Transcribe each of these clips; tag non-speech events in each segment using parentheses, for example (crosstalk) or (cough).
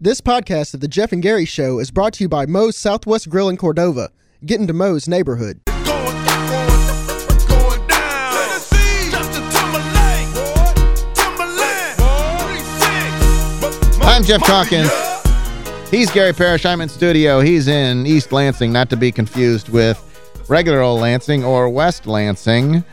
This podcast of the Geoff and Gary Show is brought to you by Moe's Southwest Grill in Cordova. Get into Moe's neighborhood. I'm Geoff Calkins. He's Gary Parrish. I'm in studio. He's in East Lansing, not to be confused with regular old Lansing or West Lansing.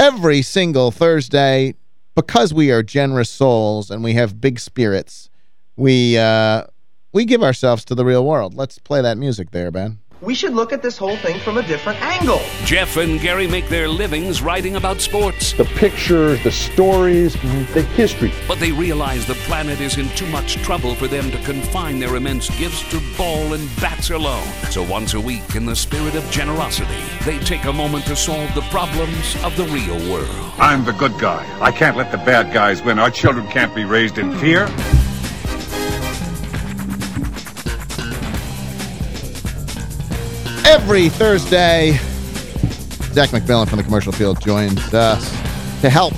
Every single Thursday, because we are generous souls and we have big spirits, we uh, we give ourselves to the real world. Let's play that music there, Ben. We should look at this whole thing from a different angle. Geoff and Gary make their livings writing about sports, the pictures, the stories, the history. but they realize the planet is in too much trouble for them to confine their immense gifts to ball and bats alone. So once a week, in the spirit of generosity, they take a moment to solve the problems of the real world. I'm the good guy. I can't let the bad guys win. Our children can't be raised in fear. Every Thursday, Zach McMillan from the Commercial Appeal joins us to help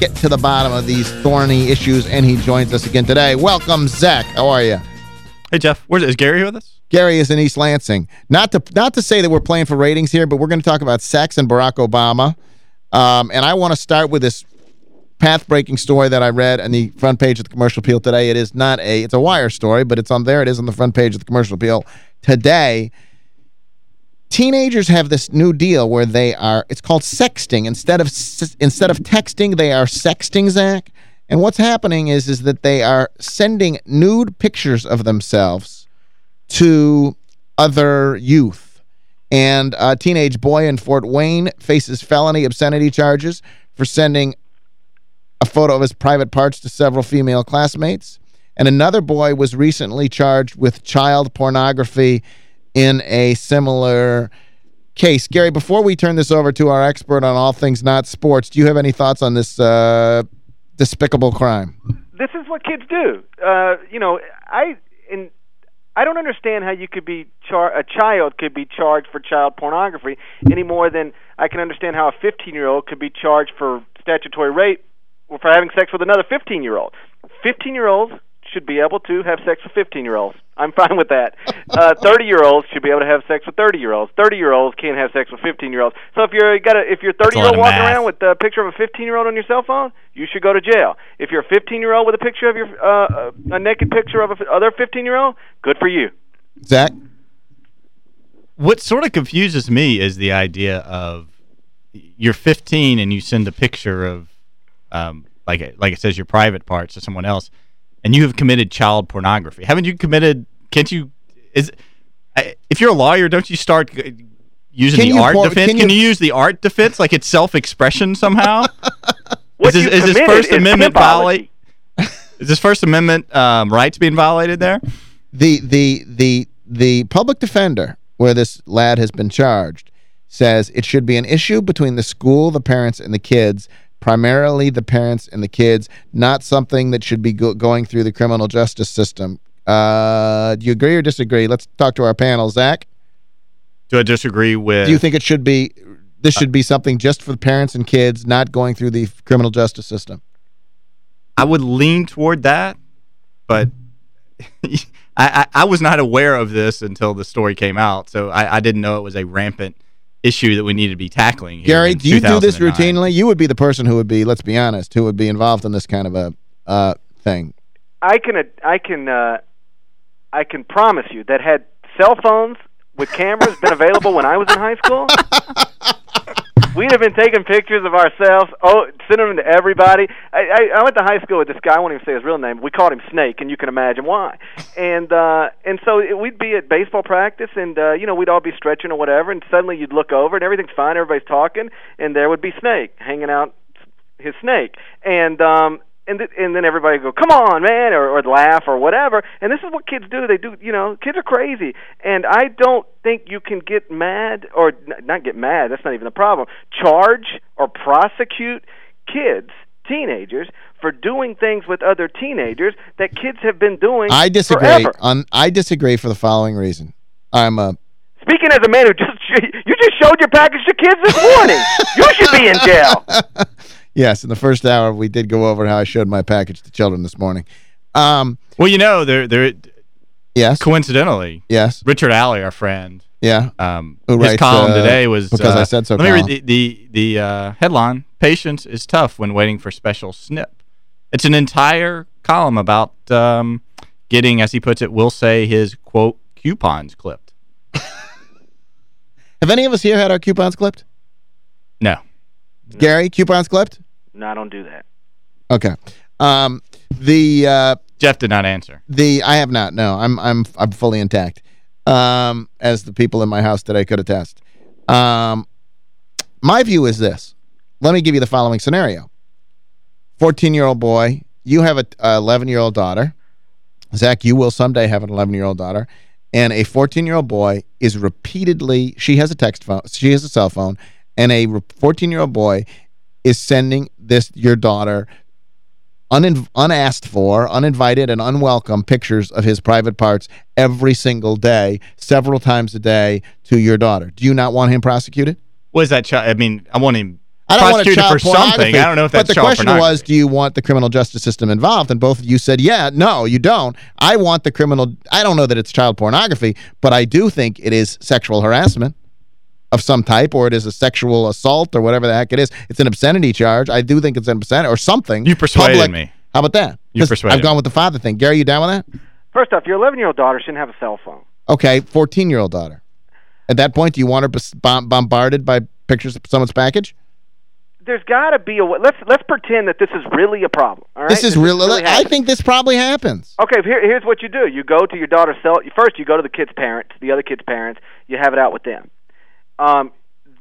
get to the bottom of these thorny issues, and he joins us again today. Welcome, Zach. How are you? Hey, Geoff. Where's, is Gary with us? Gary is in East Lansing. Not to not to say that we're playing for ratings here, but we're going to talk about sex and Barack Obama. Um, and I want to start with this path-breaking story that I read on the front page of the Commercial Appeal today. It is not a, it's a wire story, but it's on there. It is on the front page of the Commercial Appeal today. Teenagers have this new deal where they are, it's called sexting. Instead of instead of texting, they are sexting, Zach. And what's happening is, is that they are sending nude pictures of themselves to other youth. And a teenage boy in Fort Wayne faces felony obscenity charges for sending a photo of his private parts to several female classmates. And another boy was recently charged with child pornography in a similar case. Gary, before we turn this over to our expert on all things not sports, do you have any thoughts on this uh, despicable crime? this is what kids do. Uh, you know, I in I don't understand how you could be char- a child could be charged for child pornography any more than I can understand how a 15-year-old could be charged for statutory rape or for having sex with another 15-year-old. 15-year-olds should be able to have sex with 15-year-olds. I'm fine with that. Uh, (laughs) 30-year-olds should be able to have sex with 30-year-olds. 30-year-olds can't have sex with 15-year-olds. So if you're got a, if you're thirty-year-old walking math. around with a picture of a 15-year-old on your cell phone, you should go to jail. If you're a 15-year-old with a picture of your uh, a naked picture of a f- other 15-year-old, good for you. Zach? What sort of confuses me is the idea of you're 15 and you send a picture of, um, like it- like it says, your private parts to someone else, and you have committed child pornography. Haven't you committed? Can't you? Is if you're a lawyer, don't you start using Can the art por- defense? can Can you- you, use the art defense like it's self-expression somehow? (laughs) What is you this, is this First is Amendment pimpology. violate? is this First Amendment um, rights being violated there? the the the the public defender where this lad has been charged says it should be an issue between the school, the parents, and the kids, primarily the parents and the kids, not something that should be go going through the criminal justice system. Uh, do you agree or disagree? Let's talk to our panel. Zach, Do I disagree with? do you think it should be this should be something just for the parents and kids, not going through the criminal justice system? I would lean toward that, but (laughs) I, I, I was not aware of this until the story came out, so I, I didn't know it was a rampant issue that we need to be tackling. here Gary, do you do this routinely? You would be the person who would be, let's be honest, who would be involved in this kind of a uh, thing. I can I can uh, I can promise you that had cell phones with cameras been available when I was in high school, (laughs) we'd have been taking pictures of ourselves, oh, sending them to everybody. I, I, I went to high school with this guy. I won't even say his real name. We called him Snake, and you can imagine why. And uh, and so it, we'd be at baseball practice, and uh, you know we'd all be stretching or whatever, and suddenly you'd look over, and everything's fine, everybody's talking, and there would be Snake hanging out his snake, and um, and th- and then everybody would go, "Come on, man," or, or laugh or whatever. And this is what kids do. They do, you know, kids are crazy, and I don't think you can get mad or n- not get mad. That's not even the problem. Charge or prosecute kids, teenagers, for doing things with other teenagers that kids have been doing. I disagree. Forever. On I disagree for the following reason. I'm a Speaking as a man who just (laughs) you just showed your package to kids this morning, you should be in jail. (laughs) yes. In the first hour, we did go over how I showed my package to children this morning. Um, Well, you know, there there Yes. Coincidentally, yes. Richard Alley, our friend, Yeah. um, Who his writes, column uh, today was Because uh, I Said So Let me read the the, the uh, headline: "Patience is tough when waiting for special snip." It's an entire column about um, getting, as he puts it, we'll say his quote coupons clipped. (laughs) Have any of us here had our coupons clipped? No, Gary, coupons clipped? No, I don't do that. Okay. Um, the uh, Geoff did not answer. the I have not. No, I'm I'm I'm fully intact. Um, as the people in my house today could attest. Um, my view is this. Let me give you the following scenario. 14-year-old boy, you have a 11-year-old daughter. Zach, you will someday have an 11-year-old daughter. And a 14-year-old boy is repeatedly, she has a text phone, she has a cell phone, and a 14-year-old boy is sending this your daughter unin unasked for, uninvited, and unwelcome pictures of his private parts every single day, several times a day, to your daughter. Do you not want him prosecuted? Was that child? I mean, I want him I don't want a prosecuted child for something. I don't know if that's But the question was, do you want the criminal justice system involved? And both of you said, yeah, no, you don't. I want the criminal, I don't know that it's child pornography, but I do think it is sexual harassment of some type, or it is a sexual assault, or whatever the heck it is. It's an obscenity charge. I do think it's an obscenity, or something. You persuaded Public- me. How about that? You 'Cause persuaded I've gone with the father thing. Gary, you down with that? First off, your 11 year old daughter shouldn't have a cell phone. Okay, 14-year-old daughter. At that point, do you want her bes- bombarded by pictures of someone's package? There's got to be a way. Let's let's pretend that this is really a problem. All right, This is real. I think this probably happens. Okay, here, here's what you do. You go to your daughter's cell. First, you go to the kid's parents, the other kid's parents. You have it out with them. Um,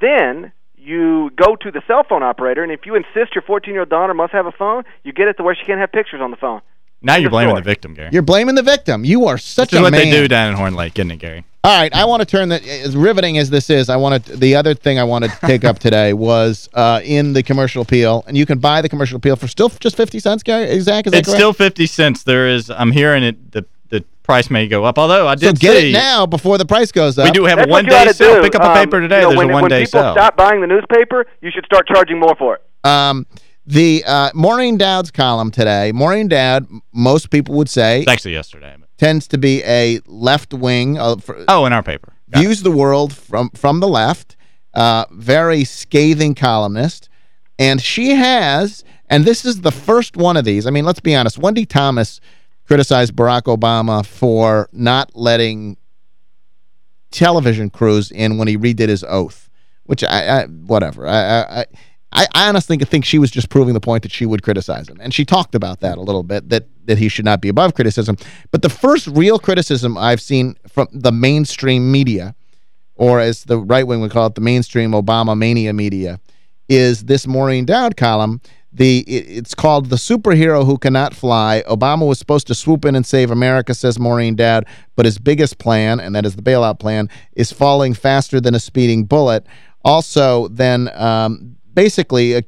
then you go to the cell phone operator, and if you insist your 14-year-old daughter must have a phone, you get it to where she can't have pictures on the phone. Now you're blaming the victim, Gary. You're blaming the victim. You are such This is a what man. they do down in Horn Lake, isn't it, Gary? All right, I want to turn that as riveting as this is. I want to the other thing I wanted to take up today (laughs) was uh, in the commercial appeal, and you can buy the commercial appeal for still just 50 cents, Gary. Zach, is that It's correct? still 50 cents. There is, I'm hearing it, the, the price may go up. Although I so did get see, it now before the price goes up. we do have That's a what you one-day to sale. do. Pick up a Um, paper today. you know, There's when, a one-day people sale. stop buying the newspaper, you should start charging more for it. Um, the uh, Maureen Dowd's column today. Maureen Dowd, most people would say, It's actually yesterday. but- tends to be a left wing. Uh, for, Oh, in our paper. Got it. views the world from from the left, uh, very scathing columnist, and she has, and this is the first one of these. I mean, let's be honest. Wendy Thomas criticized Barack Obama for not letting television crews in when he redid his oath, which I, I whatever. I, I, I I honestly think she was just proving the point that she would criticize him. And she talked about that a little bit, that that he should not be above criticism. But the first real criticism I've seen from the mainstream media, or as the right wing would call it, the mainstream Obama mania media, is this Maureen Dowd column. The it, It's called The Superhero Who Cannot Fly. Obama was supposed to swoop in and save America, says Maureen Dowd, but his biggest plan, and that is the bailout plan, is falling faster than a speeding bullet. Also, then um, basically, uh,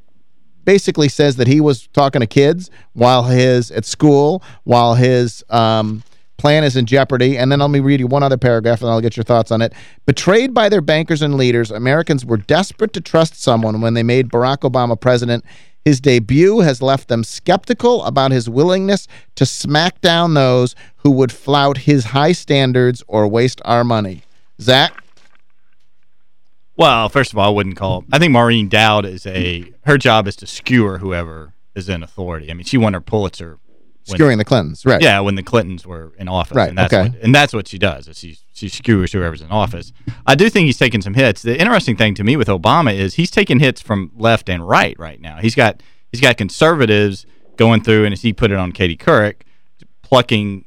basically says that he was talking to kids while his at school while his um, plan is in jeopardy. And then let me read you one other paragraph and I'll get your thoughts on it. Betrayed by their bankers and leaders, Americans were desperate to trust someone when they made Barack Obama president. His debut has left them skeptical about his willingness to smack down those who would flout his high standards or waste our money. Zach? Well, first of all, I wouldn't call. I think Maureen Dowd is a her job is to skewer whoever is in authority. I mean, she won her Pulitzer. Skewering the Clintons, right. Yeah, when the Clintons were in office. Right, And that's okay. What, and that's what she does. Is she she skewers whoever's in office. I do think he's taking some hits. The interesting thing to me with Obama is he's taking hits from left and right right now. He's got he's got conservatives going through, and as he put it on Katie Couric, plucking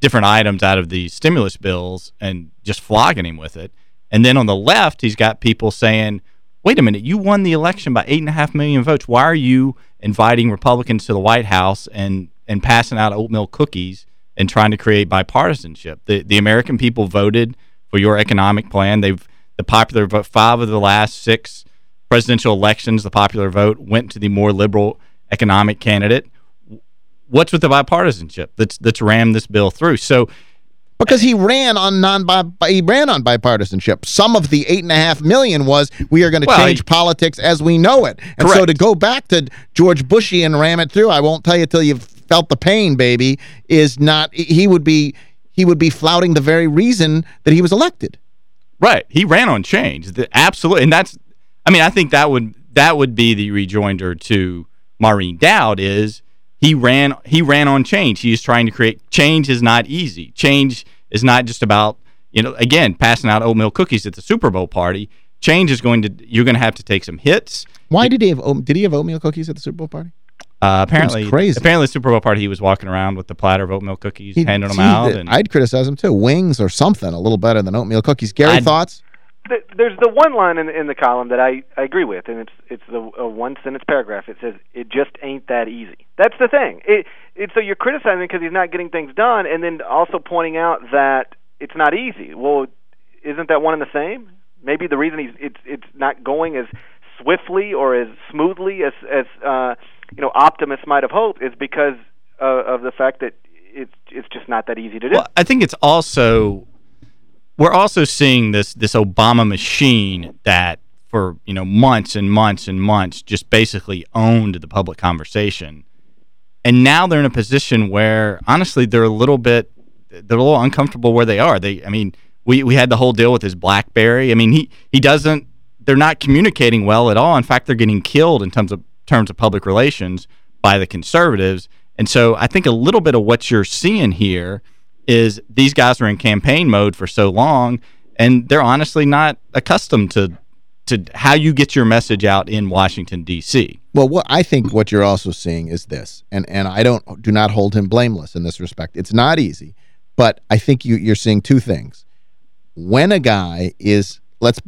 different items out of the stimulus bills and just flogging him with it. And then on the left, he's got people saying, wait a minute, you won the election by eight and a half million votes. Why are you inviting Republicans to the White House and, and passing out oatmeal cookies and trying to create bipartisanship? The the American people voted for your economic plan. They've the popular vote five of the last six presidential elections, the popular vote went to the more liberal economic candidate. What's with the bipartisanship that's that's rammed this bill through? So Because he ran on non he ran on bipartisanship. Some of the eight and a half million was we are going to Well, change he- politics as we know it. And so to go back to George Bushy and ram it through, I won't tell you till you've felt the pain, baby, is not he would be he would be flouting the very reason that he was elected. Right. He ran on change. The, absolutely. And that's I mean, I think that would that would be the rejoinder to Maureen Dowd is he ran he ran on change. He is trying to create change is not easy. Change is not just about, you know, again, passing out oatmeal cookies at the Super Bowl party. Change is going to you're going to have to take some hits. Why did he have did he have oatmeal cookies at the Super Bowl party? Uh, apparently, crazy. apparently, the Super Bowl party, he was walking around with the platter of oatmeal cookies, he, handing them out. And, I'd criticize him too. Wings or something, a little better than oatmeal cookies. Gary, I'd, thoughts? there's the one line in, in the column that I, I agree with, and it's it's the a one sentence paragraph. It says it just ain't that easy. That's the thing. It, it so you're criticizing because he's not getting things done, and then also pointing out that it's not easy. Well, isn't that one and the same? Maybe the reason he's it's it's not going as swiftly or as smoothly as as uh, you know optimists might have hoped is because uh, of the fact that it's it's just not that easy to do. Well, I think it's also we're also seeing this this Obama machine that for you know months and months and months just basically owned the public conversation, and now they're in a position where honestly they're a little bit they're a little uncomfortable where they are. They I mean we we had the whole deal with his BlackBerry. I mean he he doesn't they're not communicating well at all. In fact, they're getting killed in terms of terms of public relations by the conservatives. And so I think a little bit of what you're seeing here is these guys are in campaign mode for so long and they're honestly not accustomed to to how you get your message out in Washington D.C. Well, what I think what you're also seeing is this, and and I don't do not hold him blameless in this respect. It's not easy, but I think you you're seeing two things. When a guy is let's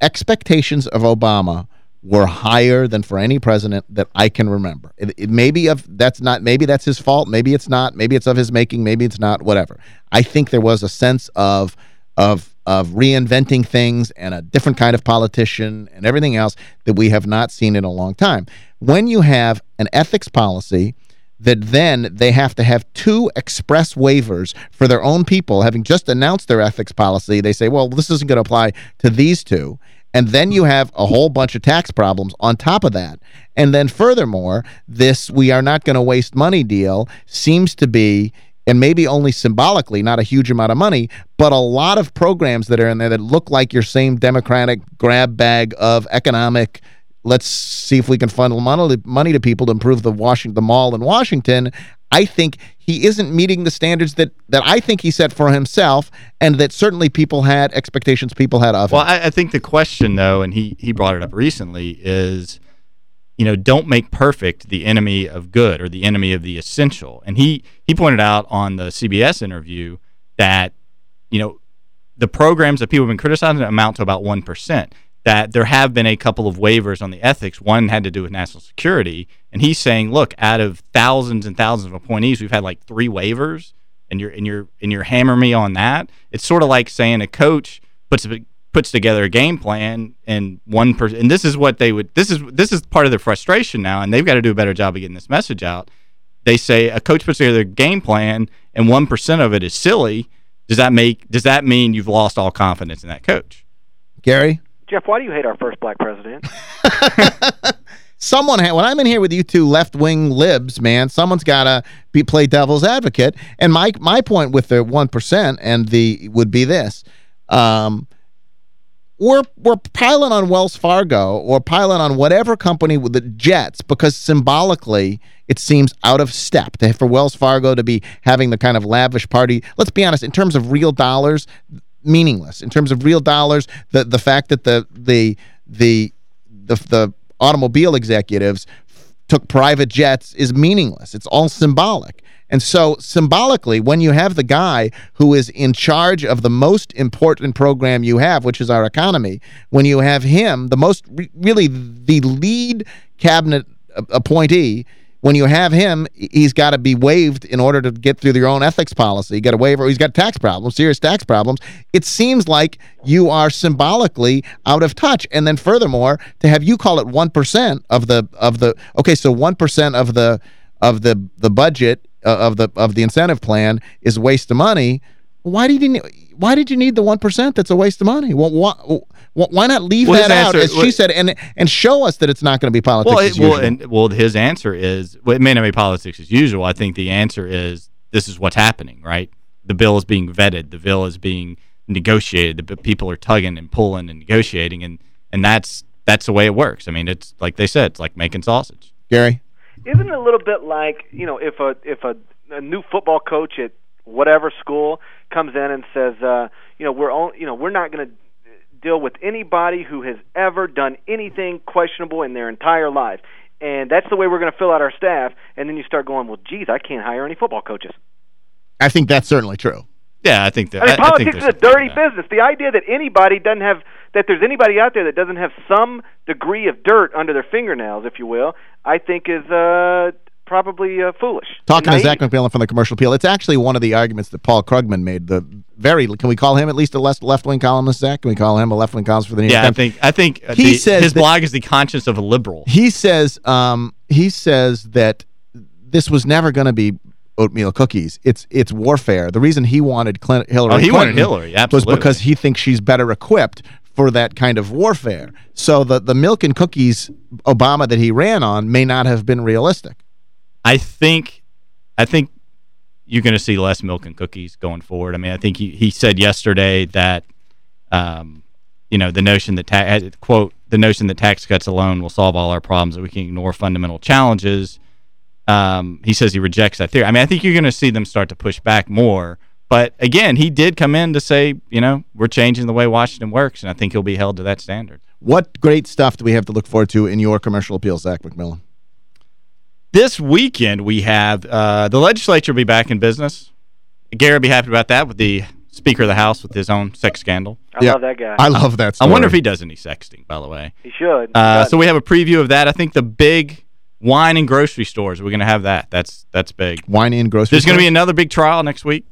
expectations of Obama were higher than for any president that I can remember. It, it maybe of that's not maybe that's his fault, maybe it's not, maybe it's of his making, maybe it's not, whatever. I think there was a sense of of of reinventing things and a different kind of politician and everything else that we have not seen in a long time. When you have an ethics policy that then they have to have two express waivers for their own people having just announced their ethics policy, they say, well, this isn't going to apply to these two. And then you have a whole bunch of tax problems on top of that. And then furthermore, this we are not going to waste money deal seems to be and maybe only symbolically, not a huge amount of money, but a lot of programs that are in there that look like your same Democratic grab bag of economic let's see if we can funnel money to people to improve the Washington the mall in Washington. I think he isn't meeting the standards that that I think he set for himself and that certainly people had expectations people had of well, him. Well, I, I think the question though and he he brought it up recently is you know, don't make perfect the enemy of good or the enemy of the essential. And he he pointed out on the CBS interview that you know, the programs that people have been criticizing amount to about 1% that there have been a couple of waivers on the ethics. One had to do with national security, and he's saying, look, out of thousands and thousands of appointees, we've had like three waivers, and you're and you're and you're hammering me on that. It's sort of like saying a coach puts puts together a game plan and one person and this is what they would this is this is part of their frustration now and they've got to do a better job of getting this message out they say a coach puts together a game plan and 1% of it is silly does that make does that mean you've lost all confidence in that coach Gary Geoff, why do you hate our first black president? (laughs) Someone, when I'm in here with you two left-wing libs, man, someone's got to be play devil's advocate. And my my point with the 1% and the would be this. Um, we're we're piling on Wells Fargo or piling on whatever company with the jets because symbolically it seems out of step to, for Wells Fargo to be having the kind of lavish party. Let's be honest, in terms of real dollars, meaningless in terms of real dollars. The the fact that the the the the, the automobile executives took private jets is meaningless. It's all symbolic. And so symbolically, when you have the guy who is in charge of the most important program you have, which is our economy, when you have him, the most really the lead cabinet appointee when you have him, he's got to be waived in order to get through your own ethics policy. You got a waiver. He's got tax problems, serious tax problems. It seems like you are symbolically out of touch. And then furthermore, to have you call it 1% of the of the okay, so 1% of the of the the budget uh, of the of the incentive plan is waste of money. Why did you why did you need the 1% that's a waste of money? Well, why, why not leave well, that out, as she said, and and show us that it's not going to be politics well, it, as usual? Well, and, well, his answer is, well, it may not be politics as usual. I think the answer is this is what's happening, right? the bill is being vetted, the bill is being negotiated, the people are tugging and pulling and negotiating, and and that's that's the way it works. I mean, it's like they said, it's like making sausage. Gary? Isn't it a little bit like you know if a if a, a new football coach at whatever school comes in and says, uh, you know, we're all, you know, we're not going to deal with anybody who has ever done anything questionable in their entire life. And that's the way we're going to fill out our staff. And then you start going, well, geez, I can't hire any football coaches. I think that's certainly true. Yeah, I think that. I mean, I, I think politics is a dirty business. The idea that anybody doesn't have that there's anybody out there that doesn't have some degree of dirt under their fingernails, if you will, I think is uh, probably uh, foolish. Talking to Zach McMillan from the Commercial Appeal, it's actually one of the arguments that Paul Krugman made. The very Can we call him at least a left- left-wing columnist, Zach? Can we call him a left-wing columnist for the New York Yeah, I think I think uh, He the- says his that- blog is the conscience of a liberal. He says um, he says that this was never going to be oatmeal cookies. It's it's warfare. The reason he wanted Clint, Hillary Oh, he wanted Clinton Hillary, was absolutely. because he thinks she's better equipped for that kind of warfare. So the, the milk and cookies Obama that he ran on may not have been realistic. I think I think you're going to see less milk and cookies going forward. I mean, I think he, he said yesterday that um, you know, the notion that ta- quote the notion that tax cuts alone will solve all our problems that we can ignore fundamental challenges. Um, he says he rejects that theory. I mean, I think you're going to see them start to push back more. But again, he did come in to say, you know, we're changing the way Washington works, and I think he'll be held to that standard. What great stuff do we have to look forward to in your commercial appeal, Zach McMillan? This weekend we have uh, the legislature will be back in business. Gary will be happy about that with the Speaker of the House with his own sex scandal. I Yeah. love that guy. I love that I wonder if he does any sexting, by the way. he should. Uh, so we have a preview of that. I think the big wine and grocery stores, we're going to have that. That's that's big. Wine and grocery There's going to be another big trial next week.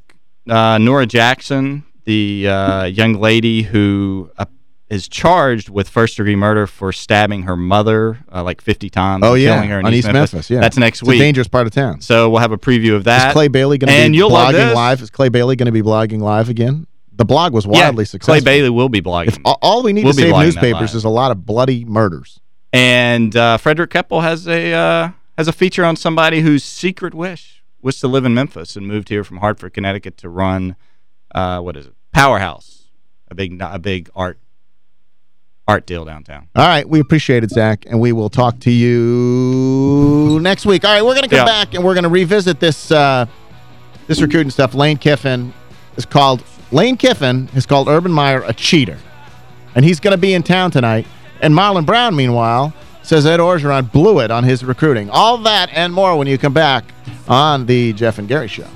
Uh, Nora Jackson, the uh, young lady who uh, is charged with first-degree murder for stabbing her mother uh, like 50 times Oh, yeah, killing her in on East, East Memphis, yeah. That's next It's a week. dangerous part of town. So we'll have a preview of that. Is Clay Bailey going to And be blogging live? Is Clay Bailey going to be blogging live again? The blog was yeah, wildly successful. Clay Bailey will be blogging. If all, we need We'll to save newspapers is a lot of bloody murders. And uh, Fredric Koeppel has a uh, has a feature on somebody whose secret wish was to live in Memphis and moved here from Hartford, Connecticut to run uh, what is it? Powerhouse, a big a big art art deal downtown. All right, we appreciate it, Zach, and we will talk to you next week. All right, we're going to come Yeah. back and we're going to revisit this uh, this recruiting stuff. Lane Kiffin is called Lane Kiffin has called Urban Meyer a cheater, and he's going to be in town tonight. And Marlon Brown, meanwhile, says Ed Orgeron blew it on his recruiting. All that and more when you come back on the Geoff and Gary Show.